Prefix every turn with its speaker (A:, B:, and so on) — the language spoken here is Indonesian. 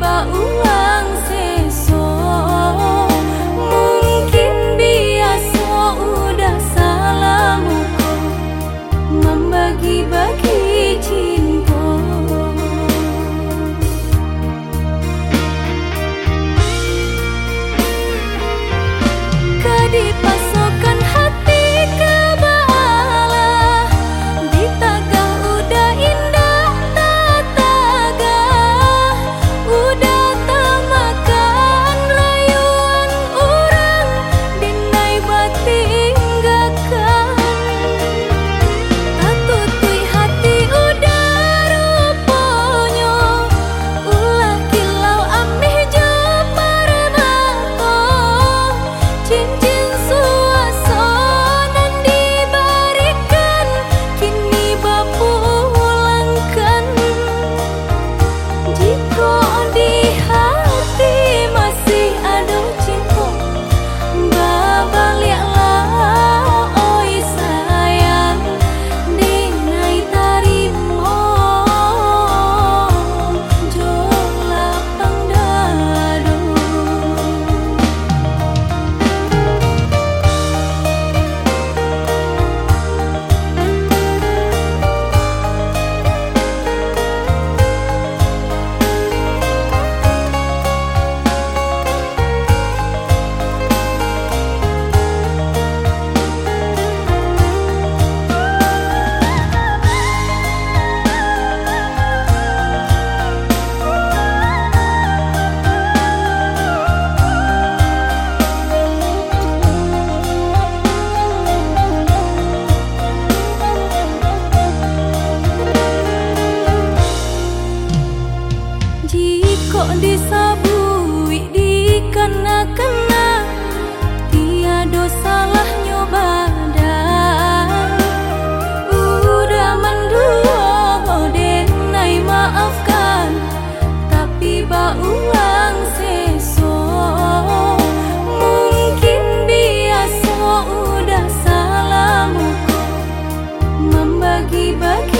A: 把 kok disabui dikena-kena tiada salahnya badan udah mendua deh nai maafkan. Tapi baulang seso mungkin dia so udah salahmu membagi-bagi